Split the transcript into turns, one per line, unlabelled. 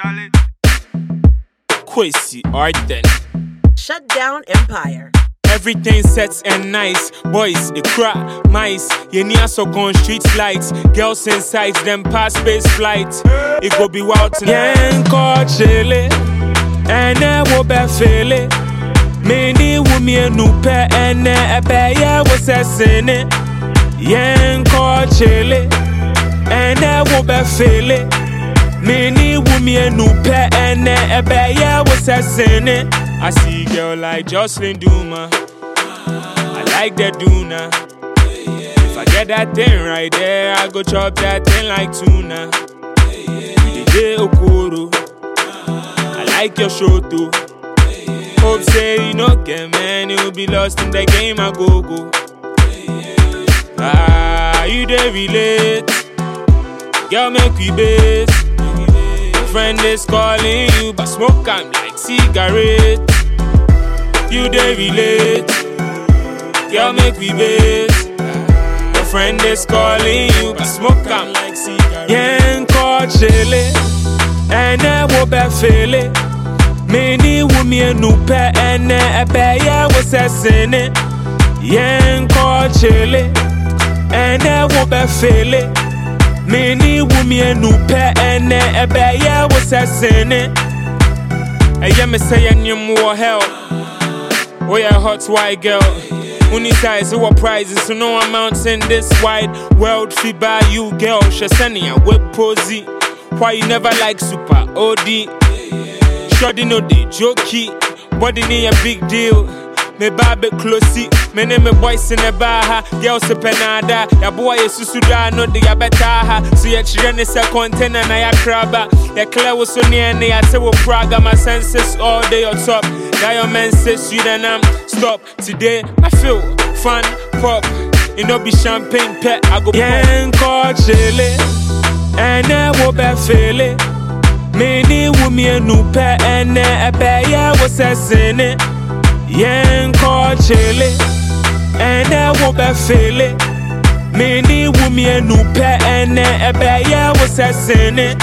Charlie.
Kwesi Arthur.
Shut down Empire.
Everything sets and nice. Boys, a cry, mice. You Yenia so gone street lights. Girls in sights, them pass space flight. It go be wild tonight. Yen ko chile. Ene wo be fele. Many women nu pe ene ebe ye wo se sene. Yen ko chile. Ene wo be fele. Many women nu pe ene ebe ye wo se sene. I see girl like Jocelyn Dumas. I like that Duna. If I get that thing right there, I go chop that thing like tuna. The Okoro. I like your show too. Hope say you no get man, you'll be lost in the game. I go go. Ah, you dey relate. Girl, make we base. Friend is calling you, but smoke I'm like cigarette. You dey relate. Girl, make we base. Your friend is calling you, but smoke I'm like cigarette. Yen ko chile, ene wo be fele. Many women nu pe ene ebe ye wo se sene. Yen ko chile, ene wo be fele. Many women nu pe ene ebe ye wo se sene. Eye me say anyum wo hell. Yeah, hot white girl. Uni size, what prizes, so no amounts in this wide world. Fi buy you, girl. Shasania, whip posy. Why you never like super OD? Shoddy no de jokey. Body need a big deal. Me babe closey. Me name me boys in the bar. Girls a penada. Ya boy is susuda no de ya beta ha. So ya children is a container na ya crabba. Ya clear was so near ne ya say wo praga. My senses all day on top. Man says you then I'm stop. Today I feel fun pop. You know be champagne pet. I go Yen ko chile. Ene wo be fele. Many women nu pe ene ebe ye wo se sene. Yen ko chile. Ene wo be fele. Many women nu pe ene ebe ye wo se sene.